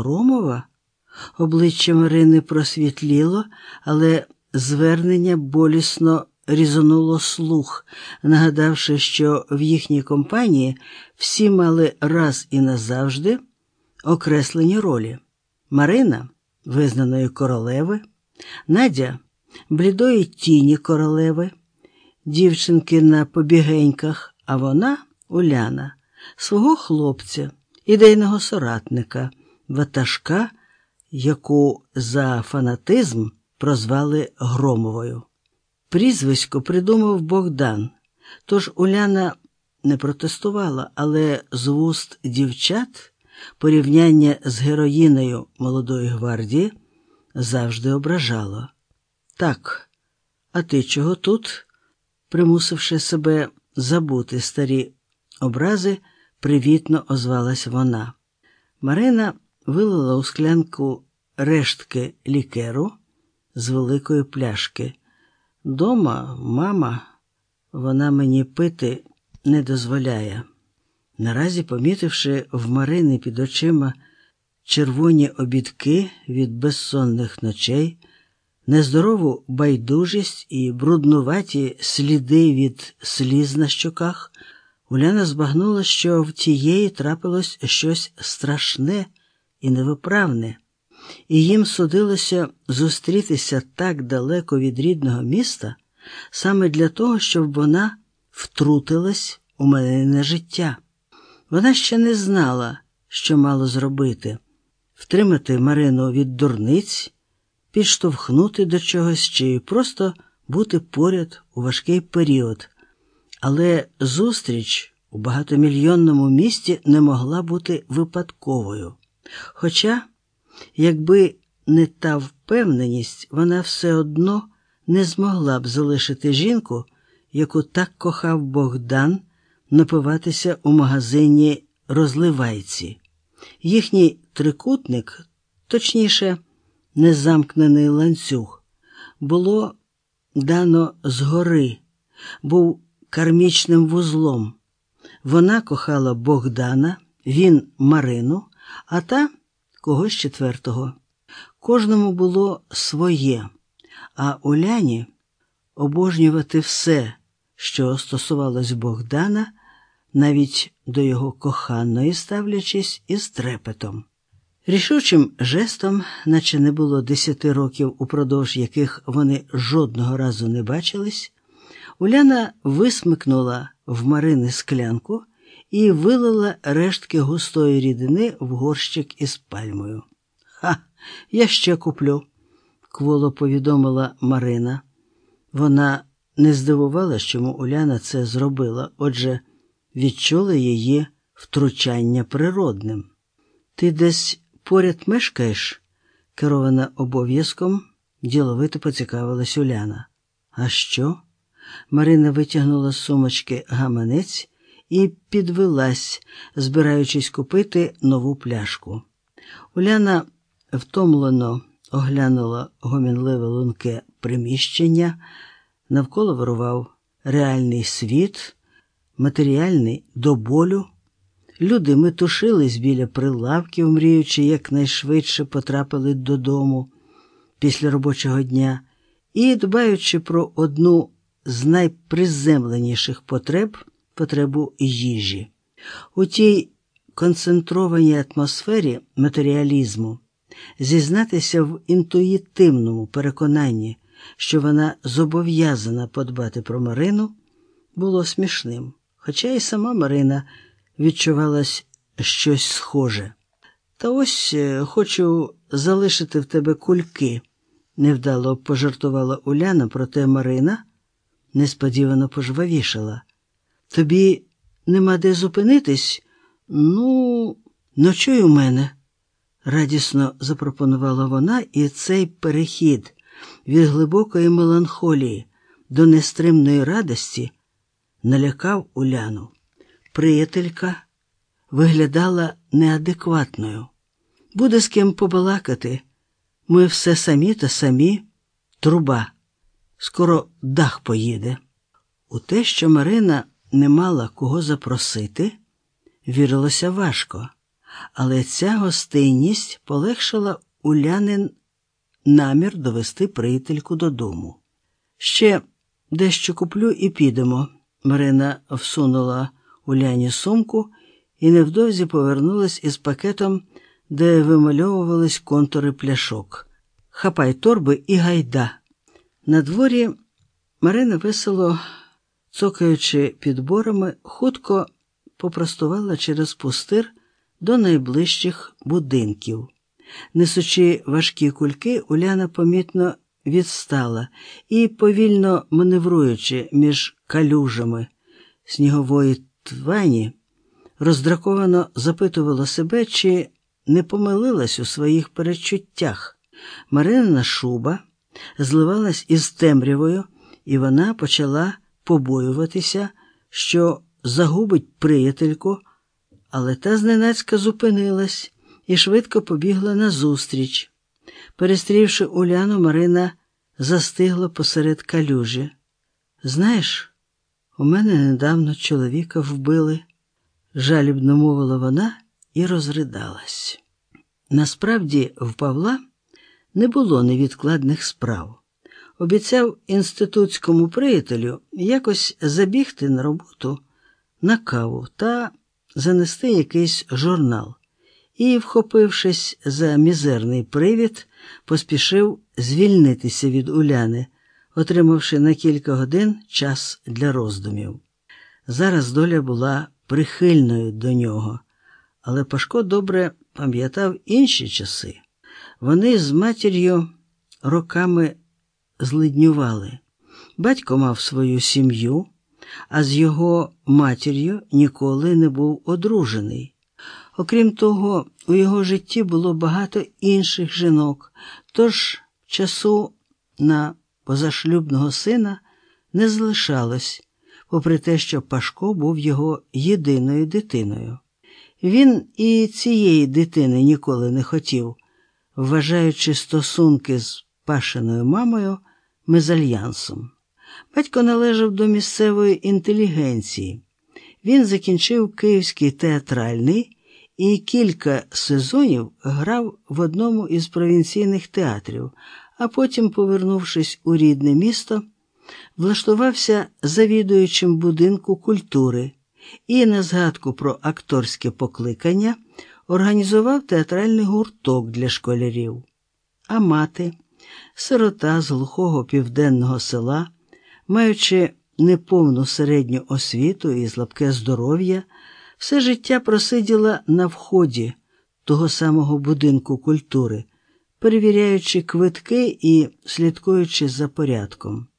Громова? Обличчя Марини просвітліло, але звернення болісно різонуло слух, нагадавши, що в їхній компанії всі мали раз і назавжди окреслені ролі. Марина визнаної королеви, Надя блідої тіні королеви, дівчинки на побігеньках, а вона Уляна, свого хлопця, ідейного соратника, ватажка, яку за фанатизм прозвали Громовою. Прізвисько придумав Богдан, тож Уляна не протестувала, але з вуст дівчат порівняння з героїною молодої гвардії завжди ображало. Так, а ти чого тут? Примусивши себе забути старі образи, привітно озвалась вона. Марина вилила у склянку рештки лікеру з великої пляшки. Дома, мама, вона мені пити не дозволяє. Наразі, помітивши в Марини під очима червоні обідки від безсонних ночей, нездорову байдужість і бруднуваті сліди від сліз на щоках, Уляна збагнула, що в тієї трапилось щось страшне і невиправне, і їм судилося зустрітися так далеко від рідного міста саме для того, щоб вона втрутилась у мене життя. Вона ще не знала, що мало зробити втримати Марину від дурниць, підштовхнути до чогось чи просто бути поряд у важкий період. Але зустріч у багатомільйонному місті не могла бути випадковою. Хоча, якби не та впевненість, вона все одно не змогла б залишити жінку, яку так кохав Богдан, напиватися у магазині розливайці. Їхній трикутник, точніше, незамкнений ланцюг, було дано згори, був кармічним вузлом. Вона кохала Богдана, він Марину, а та когось четвертого. Кожному було своє, а Уляні обожнювати все, що стосувалось Богдана, навіть до його коханої ставлячись із трепетом. Рішучим жестом, наче не було десяти років, упродовж яких вони жодного разу не бачились, Уляна висмикнула в Марини склянку і вилила рештки густої рідини в горщик із пальмою. Ха, я ще куплю, кволо повідомила Марина. Вона не здивувалась, чому Уляна це зробила, отже, відчула її втручання природним. Ти десь поряд мешкаєш? керована обов'язком, діловито поцікавилась Уляна. А що? Марина витягнула з сумочки гаманець і підвелась, збираючись купити нову пляшку. Уляна втомлено оглянула гомінливе лунке приміщення, навколо вирував реальний світ, матеріальний до болю. Люди метушились біля прилавків, мріючи якнайшвидше потрапили додому після робочого дня і дбаючи про одну з найприземленіших потреб потребу їжі. У тій концентрованій атмосфері матеріалізму зізнатися в інтуїтивному переконанні, що вона зобов'язана подбати про Марину, було смішним, хоча і сама Марина відчувалась щось схоже. Та ось е, хочу залишити в тебе кульки, невдало пожартувала Уляна, проте Марина несподівано пожвавішала. Тобі нема де зупинитись? Ну, ночуй у мене, радісно запропонувала вона, і цей перехід від глибокої меланхолії до нестримної радості налякав Уляну. Приятелька виглядала неадекватною. Буде з ким побалакати. Ми все самі та самі труба. Скоро дах поїде. У те, що Марина не мала кого запросити, вірилося важко, але ця гостинність полегшила улянин намір довести приятельку додому. Ще дещо куплю і підемо. Марина всунула Уляні сумку і невдовзі повернулась із пакетом, де вимальовувались контури пляшок. Хапай торби і гайда. На дворі Марина весело, цокаючи підборами, хутко попростувала через пустир до найближчих будинків. Несучи важкі кульки, Уляна помітно відстала і, повільно маневруючи між калюжами снігової твані, роздраковано запитувала себе, чи не помилилась у своїх перечуттях. Маринина шуба зливалась із темрявою, і вона почала побоюватися, що загубить приятельку, але та зненацька зупинилась і швидко побігла назустріч. Перестрівши Уляну, Марина застигла посеред калюжі. Знаєш, у мене недавно чоловіка вбили, жалібно мовила вона і розридалась. Насправді, в Павла не було невідкладних справ. Обіцяв інститутському приятелю якось забігти на роботу на каву та занести якийсь журнал і, вхопившись за мізерний привід, поспішив звільнитися від Уляни, отримавши на кілька годин час для роздумів. Зараз доля була прихильною до нього, але Пашко добре пам'ятав інші часи. Вони з матір'ю роками злиднювали. Батько мав свою сім'ю, а з його матір'ю ніколи не був одружений. Окрім того, у його житті було багато інших жінок, тож часу на позашлюбного сина не залишалось, попри те, що Пашко був його єдиною дитиною. Він і цієї дитини ніколи не хотів, вважаючи стосунки з Пашиною мамою мезальянсом. Батько належав до місцевої інтелігенції. Він закінчив Київський театральний і кілька сезонів грав в одному із провінційних театрів, а потім, повернувшись у рідне місто, влаштувався завідуючим будинку культури і, на згадку про акторське покликання, організував театральний гурток для школярів. А мати, сирота з глухого південного села, маючи неповну середню освіту і слабке здоров'я, все життя просиділа на вході того самого будинку культури, перевіряючи квитки і слідкуючи за порядком.